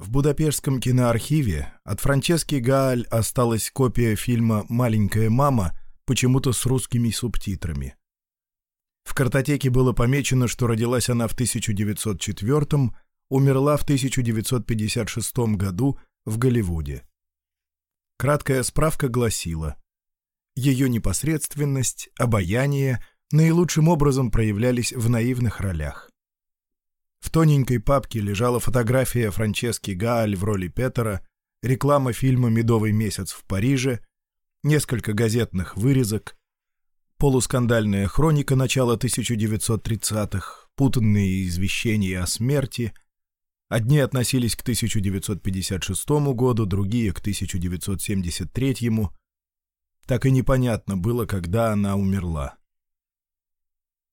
В Будапештском киноархиве от Франчески Гааль осталась копия фильма «Маленькая мама», почему-то с русскими субтитрами. В картотеке было помечено, что родилась она в 1904 умерла в 1956 году в Голливуде. Краткая справка гласила, ее непосредственность, обаяние наилучшим образом проявлялись в наивных ролях. В тоненькой папке лежала фотография Франчески Гааль в роли Петера, реклама фильма «Медовый месяц в Париже», несколько газетных вырезок, полускандальная хроника начала 1930-х, путанные извещения о смерти. Одни относились к 1956 году, другие — к 1973 му Так и непонятно было, когда она умерла.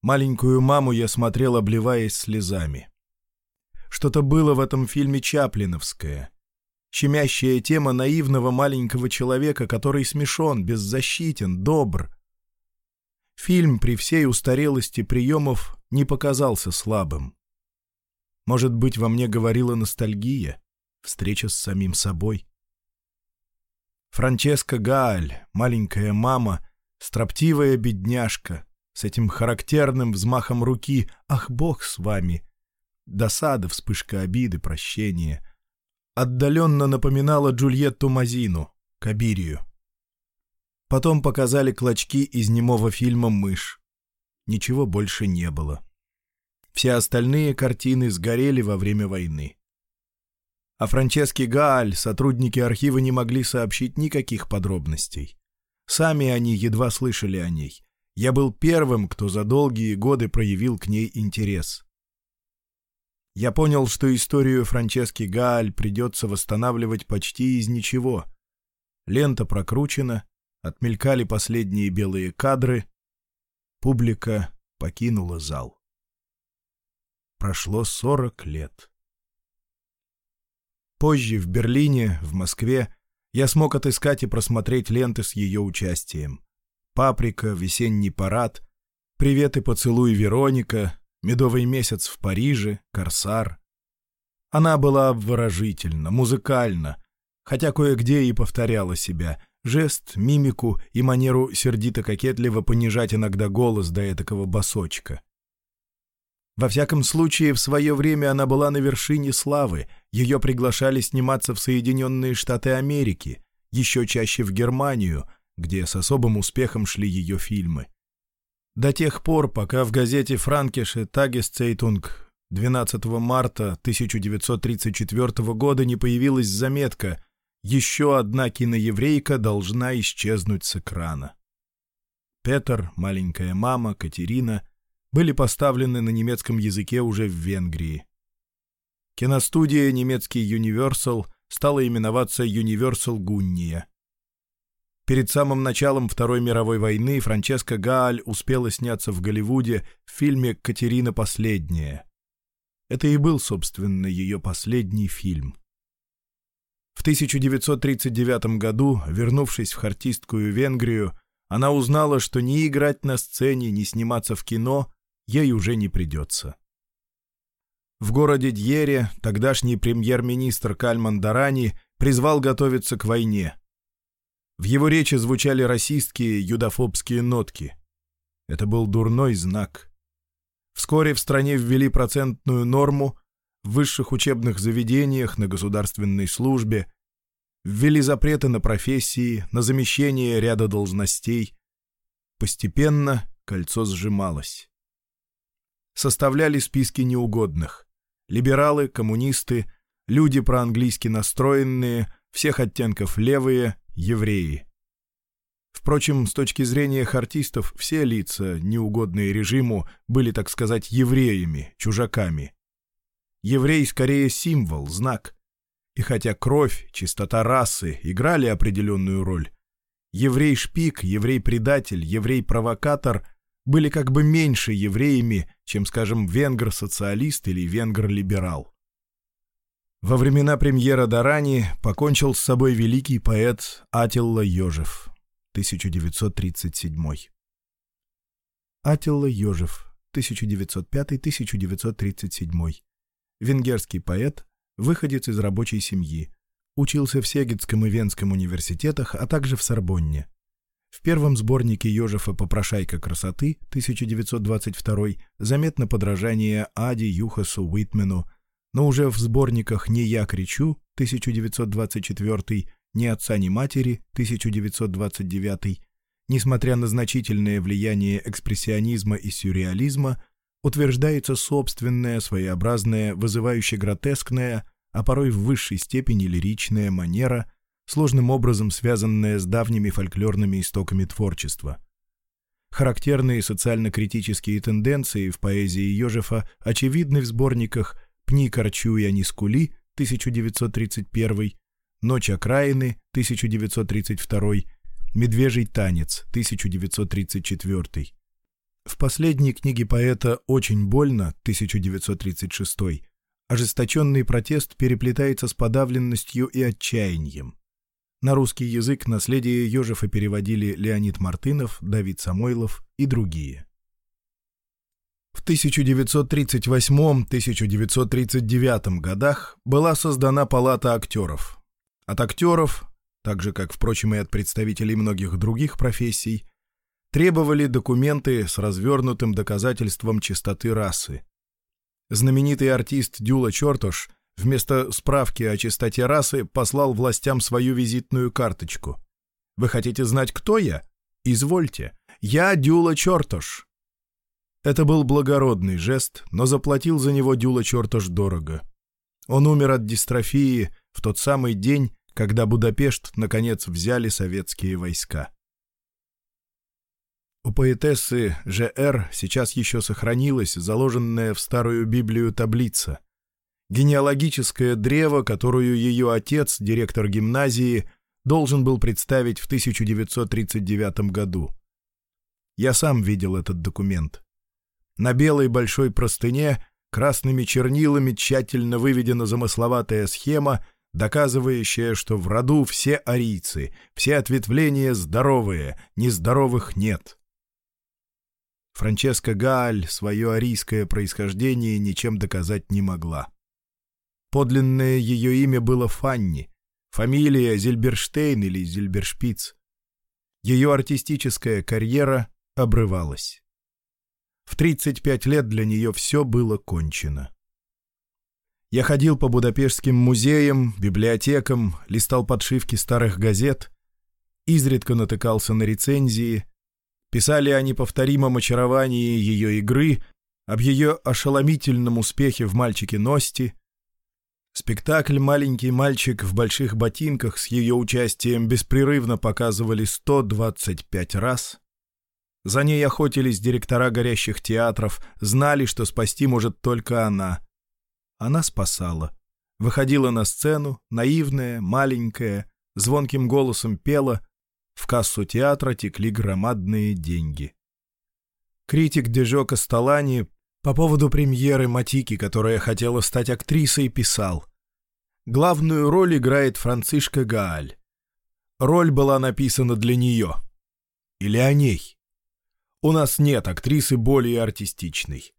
Маленькую маму я смотрел, обливаясь слезами. Что-то было в этом фильме Чаплиновское. Щемящая тема наивного маленького человека, который смешон, беззащитен, добр. Фильм при всей устарелости приемов не показался слабым. Может быть, во мне говорила ностальгия, встреча с самим собой. Франческа Гааль, маленькая мама, строптивая бедняжка, с этим характерным взмахом руки «Ах, Бог с вами!» досада, вспышка обиды, прощения. Отдаленно напоминала Джульетту Мазину, Кабирию. Потом показали клочки из немого фильма «Мышь». Ничего больше не было. Все остальные картины сгорели во время войны. О а Франческе Гааль сотрудники архива не могли сообщить никаких подробностей. Сами они едва слышали о ней. Я был первым, кто за долгие годы проявил к ней интерес. Я понял, что историю Франчески Галь придется восстанавливать почти из ничего. Лента прокручена, отмелькали последние белые кадры. Публика покинула зал. Прошло сорок лет. Позже в Берлине, в Москве, я смог отыскать и просмотреть ленты с ее участием. «Паприка», «Весенний парад», «Привет и поцелуй, Вероника», медовый месяц в Париже, корсар. Она была обворожительна, музыкальна, хотя кое-где и повторяла себя, жест, мимику и манеру сердито-кокетливо понижать иногда голос до этакого басочка. Во всяком случае, в свое время она была на вершине славы, ее приглашали сниматься в Соединенные Штаты Америки, еще чаще в Германию, где с особым успехом шли ее фильмы. До тех пор, пока в газете «Франкише Тагесцейтунг» 12 марта 1934 года не появилась заметка «Еще одна киноеврейка должна исчезнуть с экрана». Петр, маленькая мама, Катерина были поставлены на немецком языке уже в Венгрии. Киностудия немецкий Universal стала именоваться Universal Гунния. Перед самым началом Второй мировой войны Франческа Гааль успела сняться в Голливуде в фильме «Катерина последняя». Это и был, собственно, ее последний фильм. В 1939 году, вернувшись в хартисткую Венгрию, она узнала, что ни играть на сцене, ни сниматься в кино ей уже не придется. В городе Дьере тогдашний премьер-министр Кальман Дарани призвал готовиться к войне – в его речи звучали расистские, юдофобские нотки. Это был дурной знак. Вскоре в стране ввели процентную норму в высших учебных заведениях, на государственной службе, ввели запреты на профессии, на замещение ряда должностей. Постепенно кольцо сжималось. Составляли списки неугодных. Либералы, коммунисты, люди проанглийски настроенные, всех оттенков левые, евреи. Впрочем, с точки зрения хартистов, все лица, неугодные режиму, были, так сказать, евреями, чужаками. Еврей скорее символ, знак. И хотя кровь, чистота расы играли определенную роль, еврей-шпик, еврей-предатель, еврей-провокатор были как бы меньше евреями, чем, скажем, венгр-социалист или венгр-либерал. Во времена премьера Дарани покончил с собой великий поэт Атилла Йожев, 1937. Атилла Йожев, 1905-1937. Венгерский поэт, выходец из рабочей семьи. Учился в Сегетском и Венском университетах, а также в Сорбонне. В первом сборнике Ёжефа «Попрошайка красоты» 1922 заметно подражание Ади Юхасу Уитмену но уже в сборниках «Не я кричу» 1924, «Не отца, ни матери» 1929, несмотря на значительное влияние экспрессионизма и сюрреализма, утверждается собственная, своеобразная, вызывающе гротескная, а порой в высшей степени лиричная манера, сложным образом связанная с давними фольклорными истоками творчества. Характерные социально-критические тенденции в поэзии Ёжефа очевидны в сборниках Пни корчу я не скули. 1931, Ночь окраины, 1932, Медвежий танец, 1934. В последней книге поэта «Очень больно» 1936 ожесточенный протест переплетается с подавленностью и отчаянием. На русский язык наследие Ежефа переводили Леонид Мартынов, Давид Самойлов и другие. В 1938-1939 годах была создана Палата актеров. От актеров, так же как, впрочем, и от представителей многих других профессий, требовали документы с развернутым доказательством чистоты расы. Знаменитый артист Дюла Чертош вместо справки о чистоте расы послал властям свою визитную карточку. «Вы хотите знать, кто я? Извольте. Я Дюла Чертош, это был благородный жест, но заплатил за него Дюла черта ж дорого. Он умер от дистрофии в тот самый день, когда Будапешт, наконец, взяли советские войска. У поэтессы Ж.Р. сейчас еще сохранилась заложенная в старую Библию таблица. Генеалогическое древо, которую ее отец, директор гимназии, должен был представить в 1939 году. Я сам видел этот документ. На белой большой простыне красными чернилами тщательно выведена замысловатая схема, доказывающая, что в роду все арийцы, все ответвления здоровые, нездоровых нет. Франческа Гааль свое арийское происхождение ничем доказать не могла. Подлинное ее имя было Фанни, фамилия Зильберштейн или Зильбершпиц. Ее артистическая карьера обрывалась. В 35 лет для нее все было кончено. Я ходил по Будапештским музеям, библиотекам, листал подшивки старых газет, изредка натыкался на рецензии. Писали о неповторимом очаровании ее игры, об ее ошеломительном успехе в «Мальчике Ности». Спектакль «Маленький мальчик в больших ботинках» с ее участием беспрерывно показывали 125 раз. За ней охотились директора горящих театров, знали, что спасти может только она. Она спасала. Выходила на сцену, наивная, маленькая, звонким голосом пела. В кассу театра текли громадные деньги. Критик Дежо Касталани по поводу премьеры Матики, которая хотела стать актрисой, писал. Главную роль играет Францишка Гааль. Роль была написана для нее. Или о ней. У нас нет актрисы более артистичной.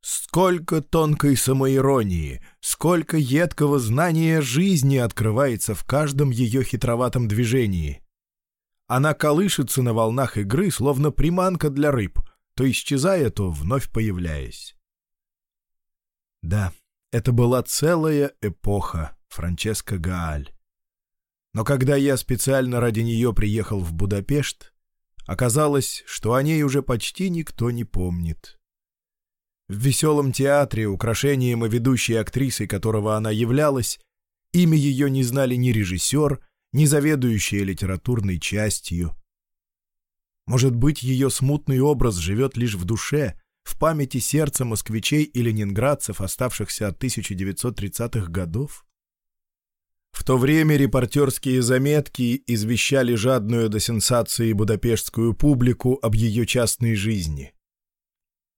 Сколько тонкой самоиронии, сколько едкого знания жизни открывается в каждом ее хитроватом движении. Она колышется на волнах игры, словно приманка для рыб, то исчезая, то вновь появляясь. Да, это была целая эпоха Франческо Гааль. Но когда я специально ради нее приехал в Будапешт, Оказалось, что о ней уже почти никто не помнит. В веселом театре, украшением и ведущей актрисой, которого она являлась, имя ее не знали ни режиссер, ни заведующая литературной частью. Может быть, ее смутный образ живет лишь в душе, в памяти сердца москвичей и ленинградцев, оставшихся от 1930-х годов? В то время репортерские заметки извещали жадную до сенсации будапештскую публику об ее частной жизни.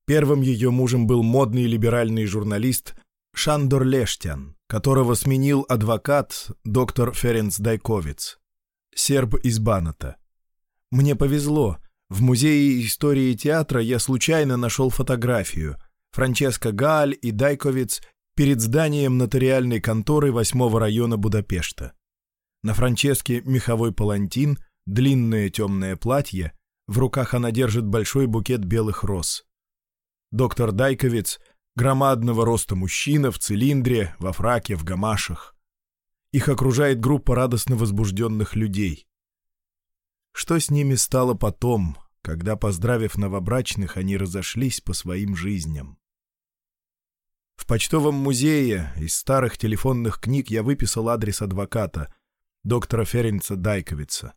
Первым ее мужем был модный либеральный журналист Шандор Лештян, которого сменил адвокат доктор Ференц Дайковиц, серб из Баната. «Мне повезло. В Музее истории театра я случайно нашел фотографию. Франческо Галь и Дайковиц перед зданием нотариальной конторы 8 района Будапешта. На Франческе меховой палантин, длинное темное платье, в руках она держит большой букет белых роз. Доктор Дайковец — громадного роста мужчина в цилиндре, во фраке, в гамашах. Их окружает группа радостно возбужденных людей. Что с ними стало потом, когда, поздравив новобрачных, они разошлись по своим жизням? В почтовом музее из старых телефонных книг я выписал адрес адвоката, доктора Ференца Дайковица.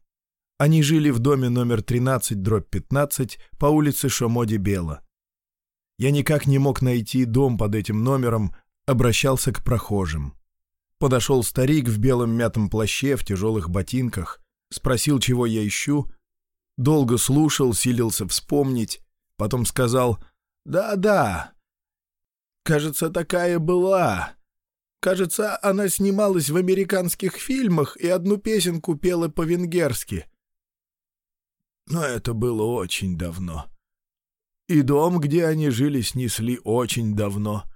Они жили в доме номер 13, дробь 15, по улице Шомоди-Бела. Я никак не мог найти дом под этим номером, обращался к прохожим. Подошел старик в белом мятом плаще, в тяжелых ботинках, спросил, чего я ищу. Долго слушал, силился вспомнить, потом сказал «Да-да, Кажется, такая была. Кажется, она снималась в американских фильмах и одну песенку пела по-венгерски. Но это было очень давно. И дом, где они жили, снесли очень давно.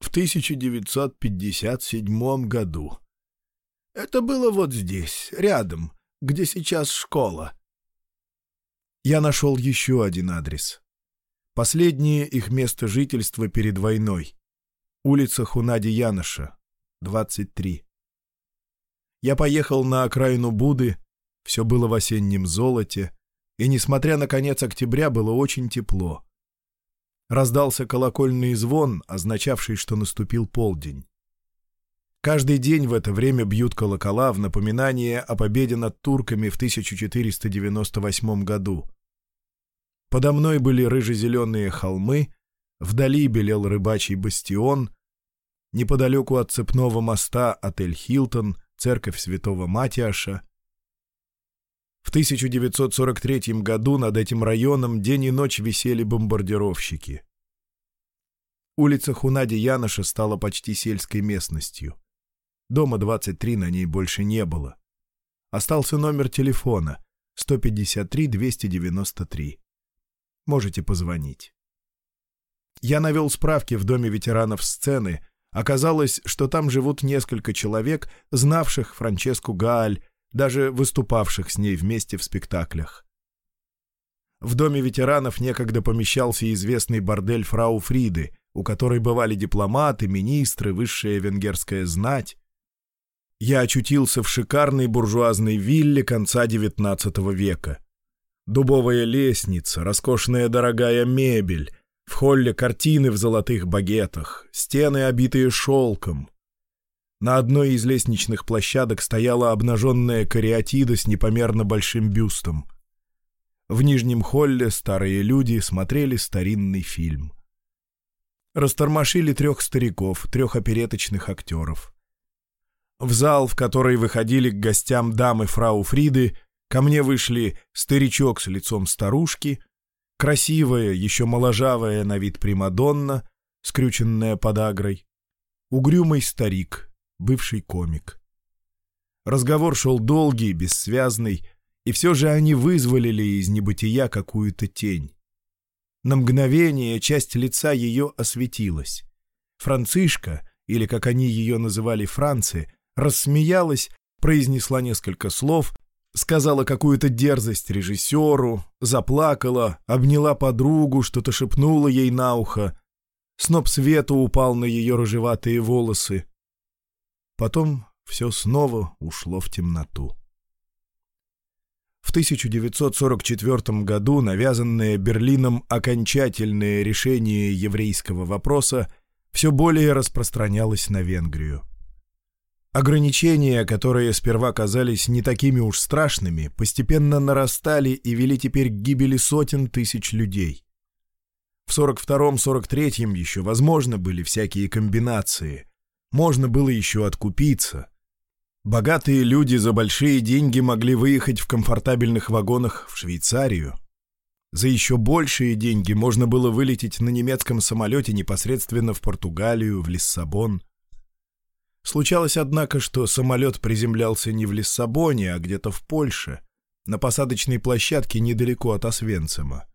В 1957 году. Это было вот здесь, рядом, где сейчас школа. Я нашел еще один адрес — Последнее их место жительства перед войной. Улица Хунади Яноша, 23. Я поехал на окраину Буды, все было в осеннем золоте, и, несмотря на конец октября, было очень тепло. Раздался колокольный звон, означавший, что наступил полдень. Каждый день в это время бьют колокола в напоминание о победе над турками в 1498 году — Подо мной были рыжезеленые холмы, вдали белел рыбачий бастион, неподалеку от цепного моста отель «Хилтон», церковь святого Матиаша. В 1943 году над этим районом день и ночь висели бомбардировщики. Улица Хунади Яноша стала почти сельской местностью. Дома 23 на ней больше не было. Остался номер телефона 153-293 можете позвонить. Я навел справки в доме ветеранов сцены. Оказалось, что там живут несколько человек, знавших Франческу Гааль, даже выступавших с ней вместе в спектаклях. В доме ветеранов некогда помещался известный бордель фрау Фриды, у которой бывали дипломаты, министры, высшая венгерская знать. Я очутился в шикарной буржуазной вилле конца XIX века. Дубовая лестница, роскошная дорогая мебель, в холле картины в золотых багетах, стены, обитые шелком. На одной из лестничных площадок стояла обнаженная кариатида с непомерно большим бюстом. В нижнем холле старые люди смотрели старинный фильм. Растормошили трех стариков, трех опереточных актеров. В зал, в который выходили к гостям дамы фрау Фриды, Ко мне вышли старичок с лицом старушки, красивая, еще моложавая на вид Примадонна, скрюченная подагрой, угрюмый старик, бывший комик. Разговор шел долгий, бессвязный, и все же они вызволили из небытия какую-то тень. На мгновение часть лица ее осветилась. Францишка, или как они ее называли Франции, рассмеялась, произнесла несколько слов, Сказала какую-то дерзость режиссеру, заплакала, обняла подругу, что-то шепнула ей на ухо. Сноп света упал на ее рыжеватые волосы. Потом все снова ушло в темноту. В 1944 году навязанное Берлином окончательное решение еврейского вопроса все более распространялось на Венгрию. Ограничения, которые сперва казались не такими уж страшными, постепенно нарастали и вели теперь к гибели сотен тысяч людей. В 42-43 еще возможно были всякие комбинации, можно было еще откупиться. Богатые люди за большие деньги могли выехать в комфортабельных вагонах в Швейцарию. За еще большие деньги можно было вылететь на немецком самолете непосредственно в Португалию, в Лиссабон – Случалось, однако, что самолет приземлялся не в Лиссабоне, а где-то в Польше, на посадочной площадке недалеко от Освенцима.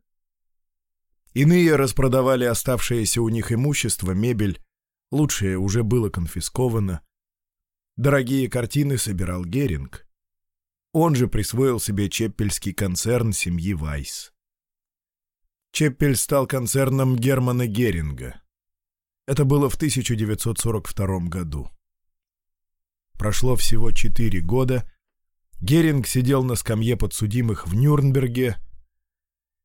Иные распродавали оставшееся у них имущество, мебель, лучшее уже было конфисковано. Дорогие картины собирал Геринг. Он же присвоил себе чеппельский концерн семьи Вайс. Чеппель стал концерном Германа Геринга. Это было в 1942 году. Прошло всего четыре года. Геринг сидел на скамье подсудимых в Нюрнберге.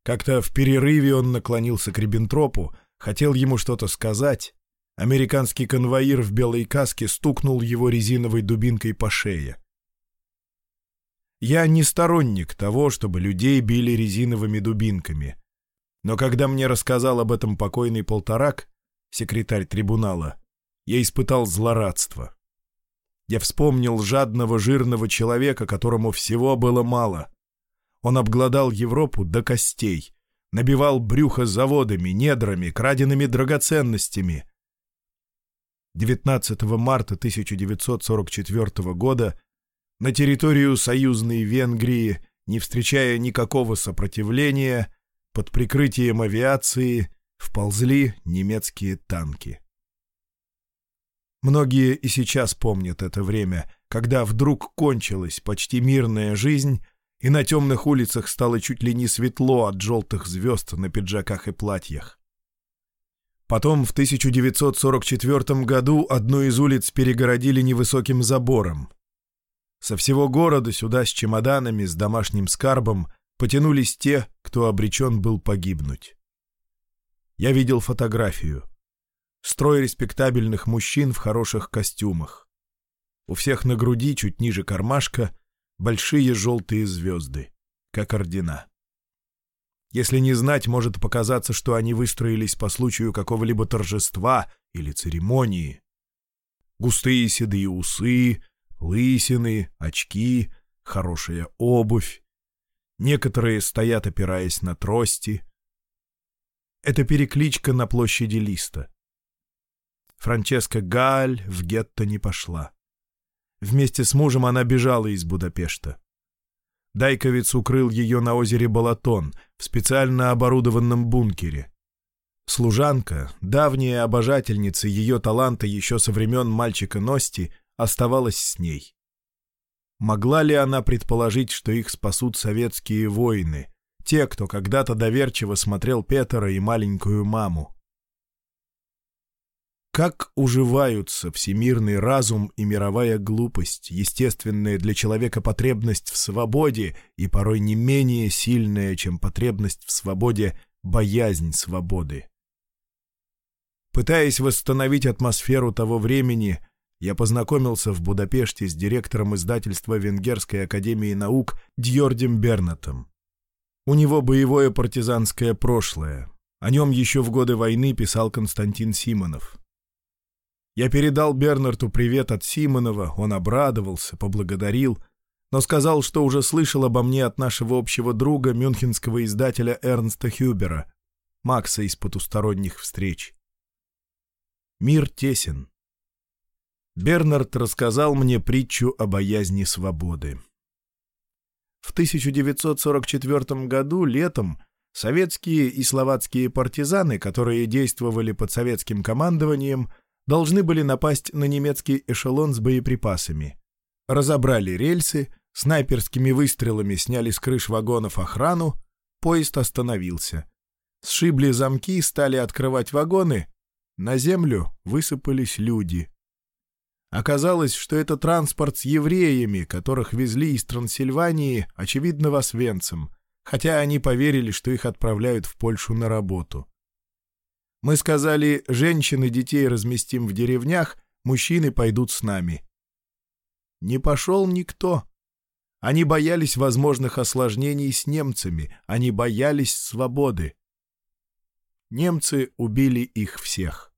Как-то в перерыве он наклонился к Риббентропу, хотел ему что-то сказать. Американский конвоир в белой каске стукнул его резиновой дубинкой по шее. Я не сторонник того, чтобы людей били резиновыми дубинками. Но когда мне рассказал об этом покойный Полторак, секретарь трибунала, я испытал злорадство. Я вспомнил жадного жирного человека, которому всего было мало. Он обглодал Европу до костей, набивал брюхо заводами, недрами, краденными драгоценностями. 19 марта 1944 года на территорию союзной Венгрии, не встречая никакого сопротивления, под прикрытием авиации вползли немецкие танки. Многие и сейчас помнят это время, когда вдруг кончилась почти мирная жизнь, и на темных улицах стало чуть ли не светло от желтых звезд на пиджаках и платьях. Потом в 1944 году одну из улиц перегородили невысоким забором. Со всего города сюда с чемоданами, с домашним скарбом потянулись те, кто обречен был погибнуть. Я видел фотографию — строй респектабельных мужчин в хороших костюмах. У всех на груди, чуть ниже кармашка, большие желтые звезды, как ордена. Если не знать, может показаться, что они выстроились по случаю какого-либо торжества или церемонии. Густые седые усы, лысины, очки, хорошая обувь. Некоторые стоят, опираясь на трости. Это перекличка на площади Листа. Франческа Галь в гетто не пошла. Вместе с мужем она бежала из Будапешта. Дайковец укрыл ее на озере Балатон в специально оборудованном бункере. Служанка, давняя обожательница ее таланта еще со времен мальчика Ности, оставалась с ней. Могла ли она предположить, что их спасут советские воины, те, кто когда-то доверчиво смотрел Петера и маленькую маму? Как уживаются всемирный разум и мировая глупость, естественная для человека потребность в свободе и порой не менее сильная, чем потребность в свободе, боязнь свободы. Пытаясь восстановить атмосферу того времени, я познакомился в Будапеште с директором издательства Венгерской академии наук Дьордем Бернатом. У него боевое партизанское прошлое. О нем еще в годы войны писал Константин Симонов. Я передал Бернарту привет от Симонова, он обрадовался, поблагодарил, но сказал, что уже слышал обо мне от нашего общего друга, мюнхенского издателя Эрнста Хюбера, Макса из потусторонних встреч. Мир тесен. Бернард рассказал мне притчу о боязни свободы. В 1944 году летом советские и словацкие партизаны, которые действовали под советским командованием, должны были напасть на немецкий эшелон с боеприпасами. Разобрали рельсы, снайперскими выстрелами сняли с крыш вагонов охрану, поезд остановился. Сшибли замки, стали открывать вагоны, на землю высыпались люди. Оказалось, что это транспорт с евреями, которых везли из Трансильвании, очевидно, в Освенцим, хотя они поверили, что их отправляют в Польшу на работу. Мы сказали, женщин и детей разместим в деревнях, мужчины пойдут с нами. Не пошел никто. Они боялись возможных осложнений с немцами, они боялись свободы. Немцы убили их всех.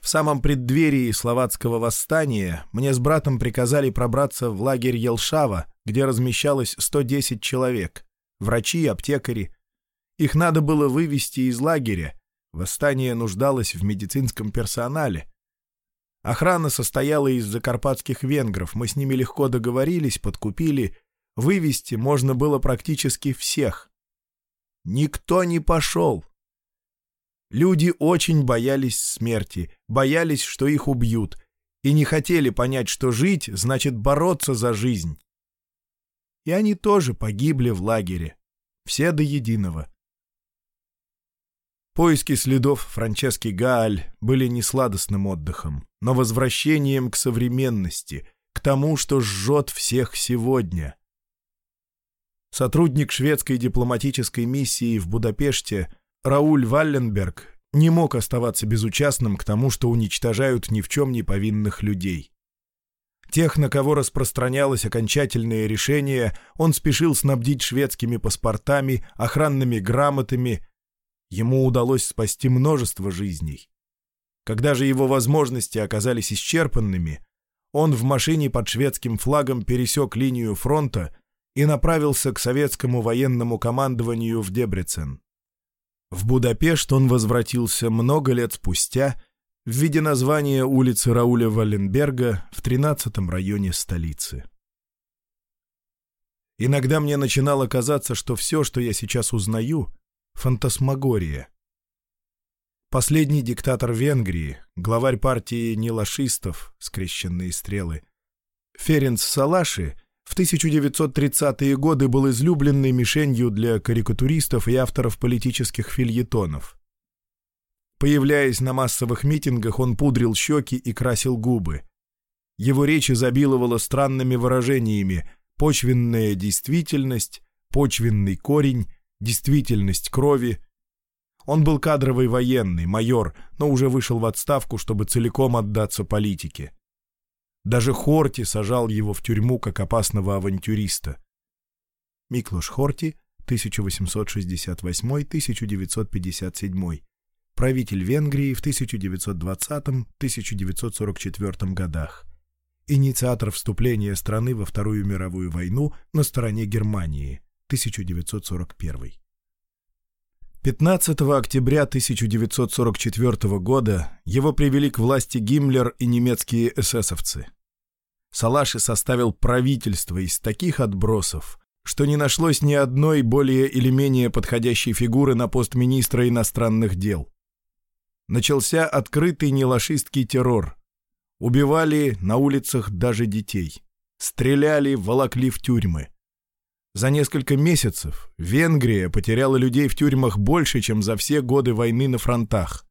В самом преддверии словацкого восстания мне с братом приказали пробраться в лагерь Елшава, где размещалось 110 человек, врачи, аптекари. Их надо было вывести из лагеря. Восстание нуждалось в медицинском персонале. Охрана состояла из закарпатских венгров, мы с ними легко договорились, подкупили. Вывести можно было практически всех. Никто не пошел. Люди очень боялись смерти, боялись, что их убьют, и не хотели понять, что жить значит бороться за жизнь. И они тоже погибли в лагере. Все до единого. Поиски следов Франчески Гааль были не сладостным отдыхом, но возвращением к современности, к тому, что жжет всех сегодня. Сотрудник шведской дипломатической миссии в Будапеште Рауль Валленберг не мог оставаться безучастным к тому, что уничтожают ни в чем не повинных людей. Тех, на кого распространялось окончательное решение, он спешил снабдить шведскими паспортами, охранными грамотами, Ему удалось спасти множество жизней. Когда же его возможности оказались исчерпанными, он в машине под шведским флагом пересек линию фронта и направился к советскому военному командованию в Дебрецен. В Будапешт он возвратился много лет спустя в виде названия улицы Рауля Валенберга в 13-м районе столицы. Иногда мне начинало казаться, что все, что я сейчас узнаю, Фантасмагория. Последний диктатор Венгрии, главарь партии нелашистов, скрещенные стрелы. Ференц Салаши в 1930-е годы был излюбленной мишенью для карикатуристов и авторов политических фильетонов. Появляясь на массовых митингах, он пудрил щеки и красил губы. Его речь изобиловала странными выражениями «почвенная действительность», «почвенный корень», действительность крови. Он был кадровый военный, майор, но уже вышел в отставку, чтобы целиком отдаться политике. Даже Хорти сажал его в тюрьму как опасного авантюриста. Миклош Хорти, 1868-1957, правитель Венгрии в 1920-1944 годах, инициатор вступления страны во Вторую мировую войну на стороне Германии – 1941. 15 октября 1944 года его привели к власти Гиммлер и немецкие эсэсовцы. Салаши составил правительство из таких отбросов, что не нашлось ни одной более или менее подходящей фигуры на пост министра иностранных дел. Начался открытый нелашистский террор. Убивали на улицах даже детей. Стреляли, волокли в тюрьмы – за несколько месяцев Венгрия потеряла людей в тюрьмах больше, чем за все годы войны на фронтах.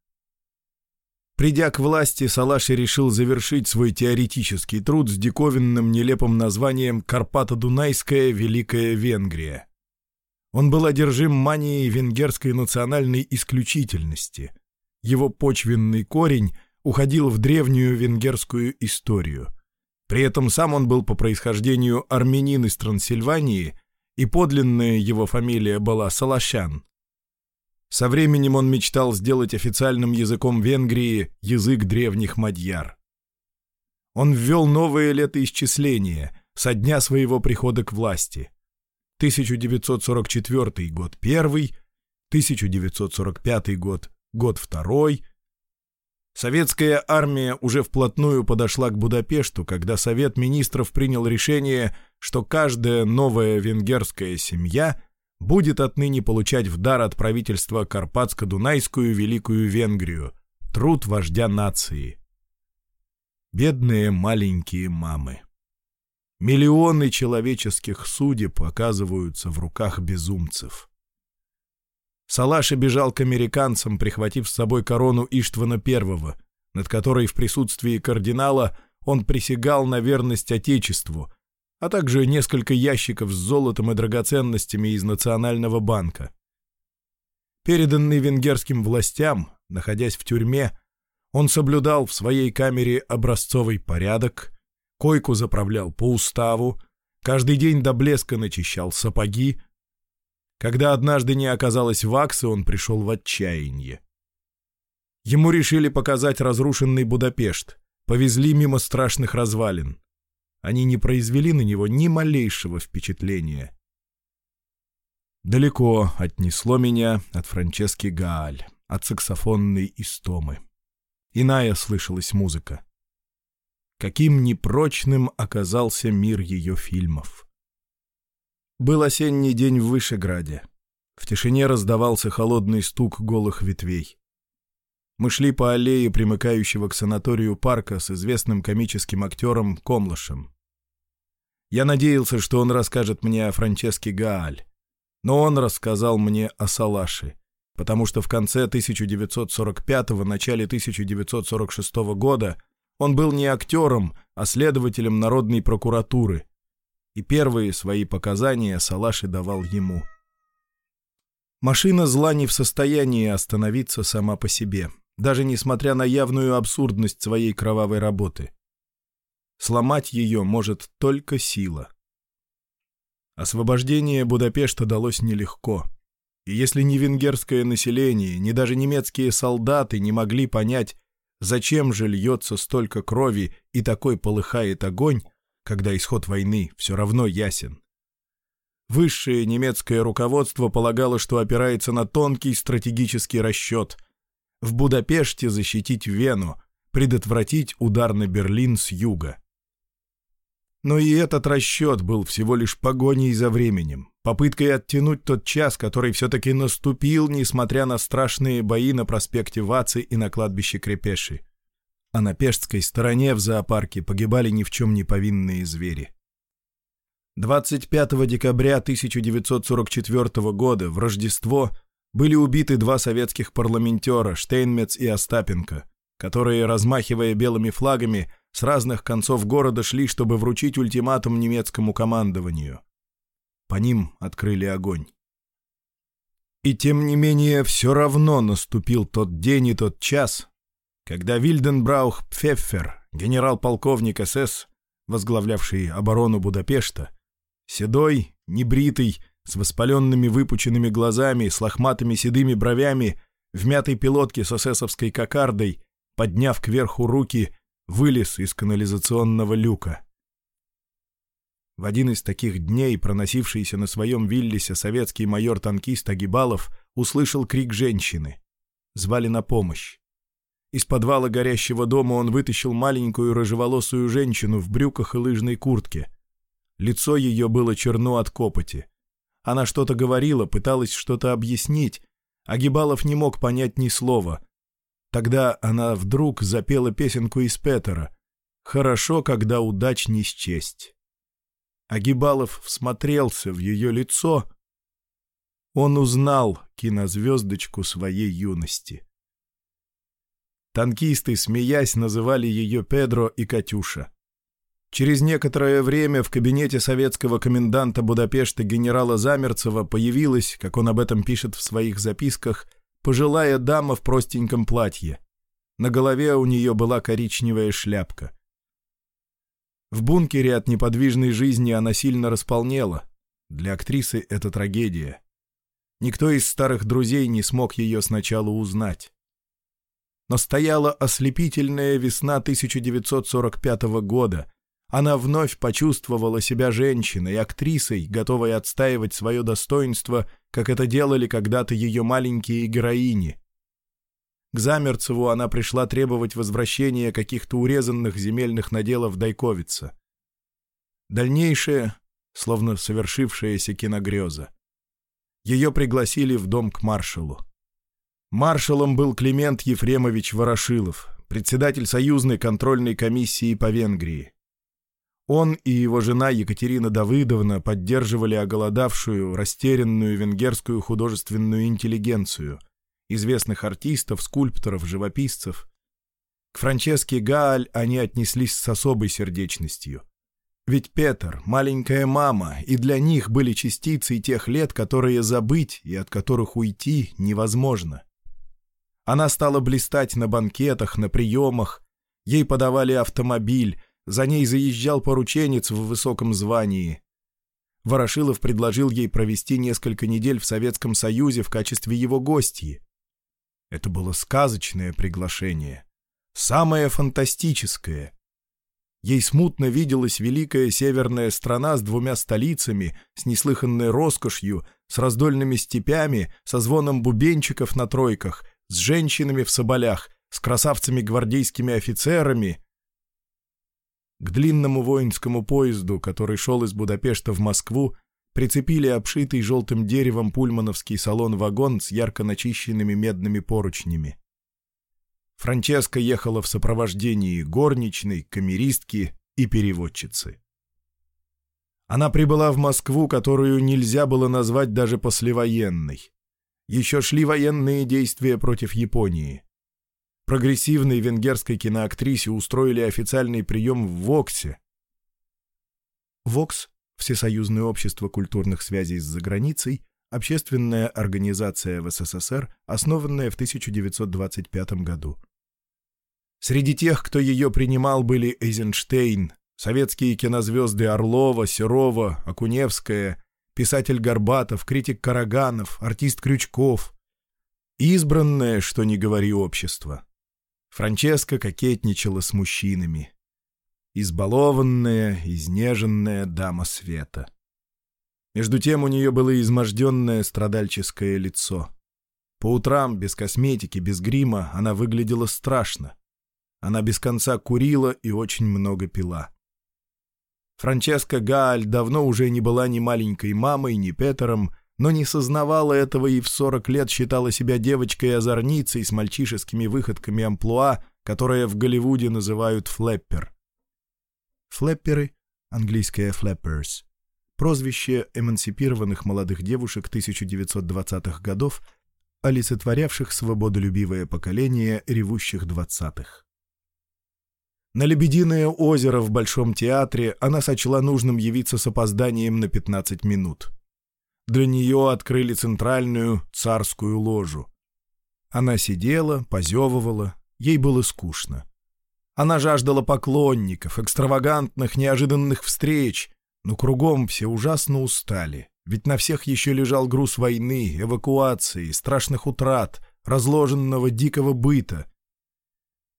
Придя к власти, Салаши решил завершить свой теоретический труд с диковинным нелепым названием «Карпато-Дунайская Великая Венгрия». Он был одержим манией венгерской национальной исключительности. Его почвенный корень уходил в древнюю венгерскую историю. При этом сам он был по происхождению армянин из Трансильвании – и подлинная его фамилия была Солощан. Со временем он мечтал сделать официальным языком Венгрии язык древних мадьяр. Он ввел новое летоисчисление со дня своего прихода к власти. 1944 год первый, 1945 год год второй, Советская армия уже вплотную подошла к Будапешту, когда Совет министров принял решение, что каждая новая венгерская семья будет отныне получать в дар от правительства Карпатско-Дунайскую Великую Венгрию – труд вождя нации. Бедные маленькие мамы. Миллионы человеческих судеб оказываются в руках безумцев. Салаша бежал к американцам, прихватив с собой корону Иштвана I, над которой в присутствии кардинала он присягал на верность Отечеству, а также несколько ящиков с золотом и драгоценностями из Национального банка. Переданный венгерским властям, находясь в тюрьме, он соблюдал в своей камере образцовый порядок, койку заправлял по уставу, каждый день до блеска начищал сапоги, когда однажды не оказалось Вакса, он пришел в отчаяние. Ему решили показать разрушенный Будапешт, повезли мимо страшных развалин. Они не произвели на него ни малейшего впечатления. Далеко отнесло меня от Франчески Гааль, от саксофонной истомы. Иная слышалась музыка. Каким непрочным оказался мир ее фильмов. Был осенний день в Вышеграде. В тишине раздавался холодный стук голых ветвей. Мы шли по аллее, примыкающего к санаторию парка с известным комическим актером Комлышем. Я надеялся, что он расскажет мне о Франческе Гааль, но он рассказал мне о Салаше, потому что в конце 1945-го, начале 1946 года он был не актером, а следователем Народной прокуратуры – и первые свои показания Салаши давал ему. Машина зла не в состоянии остановиться сама по себе, даже несмотря на явную абсурдность своей кровавой работы. Сломать ее может только сила. Освобождение Будапешта далось нелегко. И если ни венгерское население, ни даже немецкие солдаты не могли понять, зачем же льется столько крови и такой полыхает огонь, когда исход войны все равно ясен. Высшее немецкое руководство полагало, что опирается на тонкий стратегический расчет. В Будапеште защитить Вену, предотвратить удар на Берлин с юга. Но и этот расчет был всего лишь погоней за временем, попыткой оттянуть тот час, который все-таки наступил, несмотря на страшные бои на проспекте Ваци и на кладбище Крепеши а на пешской стороне в зоопарке погибали ни в чем не повинные звери. 25 декабря 1944 года в Рождество были убиты два советских парламентера Штейнмец и Остапенко, которые, размахивая белыми флагами, с разных концов города шли, чтобы вручить ультиматум немецкому командованию. По ним открыли огонь. И тем не менее, все равно наступил тот день и тот час, когда Вильденбраух Браух Пфеффер, генерал-полковник СС, возглавлявший оборону Будапешта, седой, небритый, с воспаленными выпученными глазами, с лохматыми седыми бровями, в мятой пилотке с эсэсовской кокардой, подняв кверху руки, вылез из канализационного люка. В один из таких дней проносившийся на своем виллисе советский майор-танкист Агибалов услышал крик женщины. Звали на помощь. Из подвала горящего дома он вытащил маленькую рыжеволосую женщину в брюках и лыжной куртке. Лицо ее было черно от копоти. Она что-то говорила, пыталась что-то объяснить, а Гибалов не мог понять ни слова. Тогда она вдруг запела песенку из Петера «Хорошо, когда удач не счесть». Агибалов всмотрелся в ее лицо. Он узнал кинозвездочку своей юности. Танкисты, смеясь, называли ее Педро и Катюша. Через некоторое время в кабинете советского коменданта Будапешта генерала Замерцева появилась, как он об этом пишет в своих записках, пожилая дама в простеньком платье. На голове у нее была коричневая шляпка. В бункере от неподвижной жизни она сильно располнела. Для актрисы это трагедия. Никто из старых друзей не смог ее сначала узнать. Но стояла ослепительная весна 1945 года, она вновь почувствовала себя женщиной, актрисой, готовой отстаивать свое достоинство, как это делали когда-то ее маленькие героини. К Замерцеву она пришла требовать возвращения каких-то урезанных земельных наделов Дайковица. Дальнейшее, словно совершившаяся киногреза. Ее пригласили в дом к маршалу. маршалом был Климент Ефремович Ворошилов, председатель Союзной контрольной комиссии по Венгрии. Он и его жена Екатерина Давыдовна поддерживали оголодавшую, растерянную венгерскую художественную интеллигенцию, известных артистов, скульпторов, живописцев. К Франческе Гааль они отнеслись с особой сердечностью. Ведь Петр, маленькая мама, и для них были частицей тех лет, которые забыть и от которых уйти невозможно. Она стала блистать на банкетах, на приемах. Ей подавали автомобиль, за ней заезжал порученец в высоком звании. Ворошилов предложил ей провести несколько недель в Советском Союзе в качестве его гостьи. Это было сказочное приглашение. Самое фантастическое. Ей смутно виделась великая северная страна с двумя столицами, с неслыханной роскошью, с раздольными степями, со звоном бубенчиков на тройках — с женщинами в соболях, с красавцами-гвардейскими офицерами. К длинному воинскому поезду, который шел из Будапешта в Москву, прицепили обшитый желтым деревом пульмановский салон-вагон с ярко начищенными медными поручнями. Франческа ехала в сопровождении горничной, камеристки и переводчицы. Она прибыла в Москву, которую нельзя было назвать даже послевоенной. Еще шли военные действия против Японии. Прогрессивной венгерской киноактрисе устроили официальный прием в Воксе. Вокс — Всесоюзное общество культурных связей с заграницей, общественная организация в СССР, основанная в 1925 году. Среди тех, кто ее принимал, были Эйзенштейн, советские кинозвезды Орлова, Серова, Акуневская, писатель Горбатов, критик Караганов, артист Крючков. Избранное, что не говори общество. Франческа кокетничала с мужчинами. Избалованная, изнеженная дама света. Между тем у нее было изможденное страдальческое лицо. По утрам, без косметики, без грима, она выглядела страшно. Она без конца курила и очень много пила. Франческа Гааль давно уже не была ни маленькой мамой, ни Петером, но не сознавала этого и в 40 лет считала себя девочкой-озорницей с мальчишескими выходками амплуа, которое в Голливуде называют флэппер. Флэпперы, английское «flappers», прозвище эмансипированных молодых девушек 1920-х годов, олицетворявших свободолюбивое поколение ревущих 20-х. На Лебединое озеро в Большом театре она сочла нужным явиться с опозданием на 15 минут. Для нее открыли центральную царскую ложу. Она сидела, позевывала, ей было скучно. Она жаждала поклонников, экстравагантных, неожиданных встреч, но кругом все ужасно устали, ведь на всех еще лежал груз войны, эвакуации, страшных утрат, разложенного дикого быта —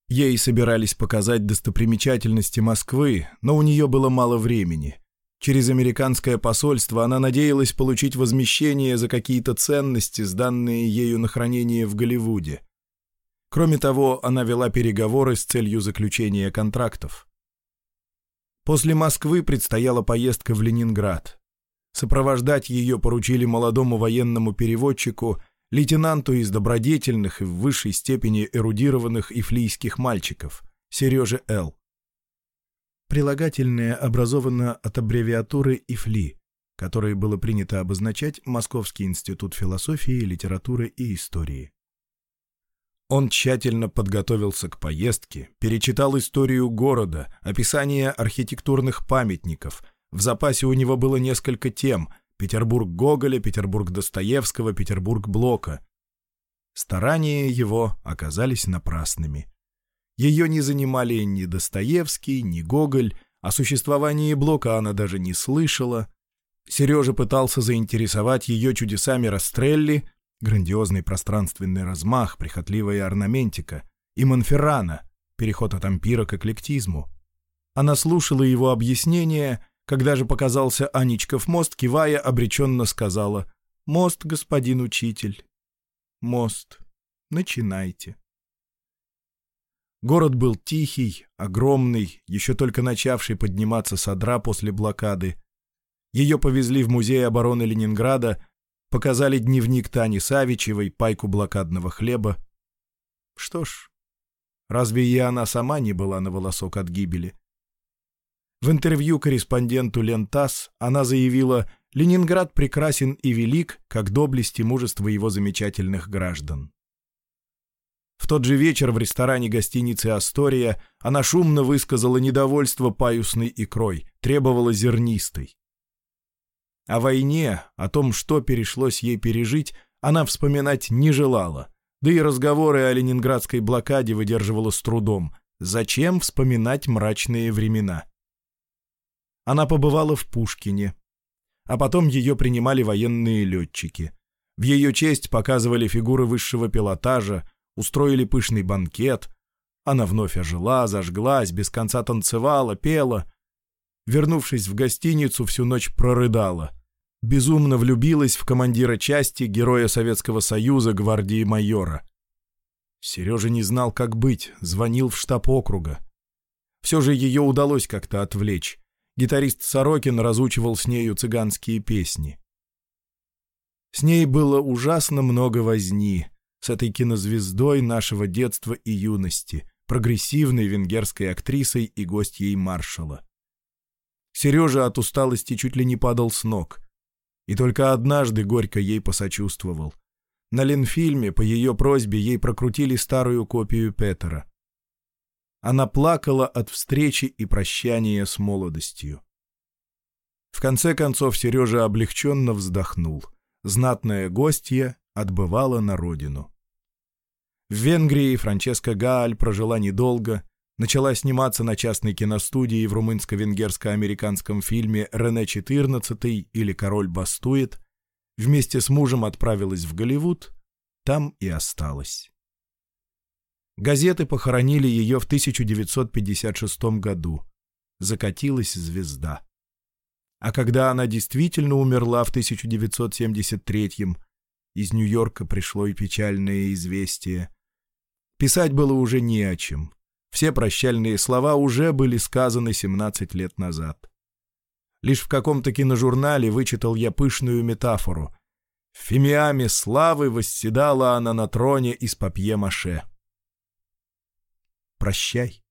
Ей собирались показать достопримечательности Москвы, но у нее было мало времени. Через американское посольство она надеялась получить возмещение за какие-то ценности, сданные ею на хранение в Голливуде. Кроме того, она вела переговоры с целью заключения контрактов. После Москвы предстояла поездка в Ленинград. Сопровождать ее поручили молодому военному переводчику – лейтенанту из добродетельных и в высшей степени эрудированных ифлийских мальчиков, Сереже Л. Прилагательное образовано от аббревиатуры ИФЛИ, которой было принято обозначать Московский институт философии, литературы и истории. Он тщательно подготовился к поездке, перечитал историю города, описание архитектурных памятников. В запасе у него было несколько тем – Петербург Гоголя, Петербург Достоевского, Петербург Блока. Старания его оказались напрасными. Ее не занимали ни Достоевский, ни Гоголь, о существовании Блока она даже не слышала. Сережа пытался заинтересовать ее чудесами Растрелли, грандиозный пространственный размах, прихотливая орнаментика, и Монферрана, переход от ампира к эклектизму. Она слушала его объяснения — когда же показался Аничка в мост, кивая, обреченно сказала «Мост, господин учитель, мост, начинайте». Город был тихий, огромный, еще только начавший подниматься с Адра после блокады. Ее повезли в Музей обороны Ленинграда, показали дневник Тани Савичевой, пайку блокадного хлеба. Что ж, разве и она сама не была на волосок от гибели? В интервью корреспонденту Лентас она заявила «Ленинград прекрасен и велик, как доблесть и мужество его замечательных граждан». В тот же вечер в ресторане гостиницы «Астория» она шумно высказала недовольство паюсной икрой, требовала зернистой. О войне, о том, что перешлось ей пережить, она вспоминать не желала, да и разговоры о ленинградской блокаде выдерживала с трудом. Зачем вспоминать мрачные времена? Она побывала в Пушкине. А потом ее принимали военные летчики. В ее честь показывали фигуры высшего пилотажа, устроили пышный банкет. Она вновь ожила, зажглась, без конца танцевала, пела. Вернувшись в гостиницу, всю ночь прорыдала. Безумно влюбилась в командира части, героя Советского Союза, гвардии майора. Сережа не знал, как быть, звонил в штаб округа. Все же ее удалось как-то отвлечь. Гитарист Сорокин разучивал с нею цыганские песни. С ней было ужасно много возни, с этой кинозвездой нашего детства и юности, прогрессивной венгерской актрисой и гостьей маршала. Сережа от усталости чуть ли не падал с ног. И только однажды горько ей посочувствовал. На Ленфильме по ее просьбе ей прокрутили старую копию Петера. Она плакала от встречи и прощания с молодостью. В конце концов Сережа облегченно вздохнул. знатное гостья отбывала на родину. В Венгрии Франческа Гааль прожила недолго, начала сниматься на частной киностудии в румынско-венгерско-американском фильме «Рене XIV» или «Король бастует», вместе с мужем отправилась в Голливуд, там и осталась. Газеты похоронили ее в 1956 году. Закатилась звезда. А когда она действительно умерла в 1973-м, из Нью-Йорка пришло и печальное известие. Писать было уже не о чем. Все прощальные слова уже были сказаны 17 лет назад. Лишь в каком-то киножурнале вычитал я пышную метафору. В фимиаме славы восседала она на троне из папье-маше прощай.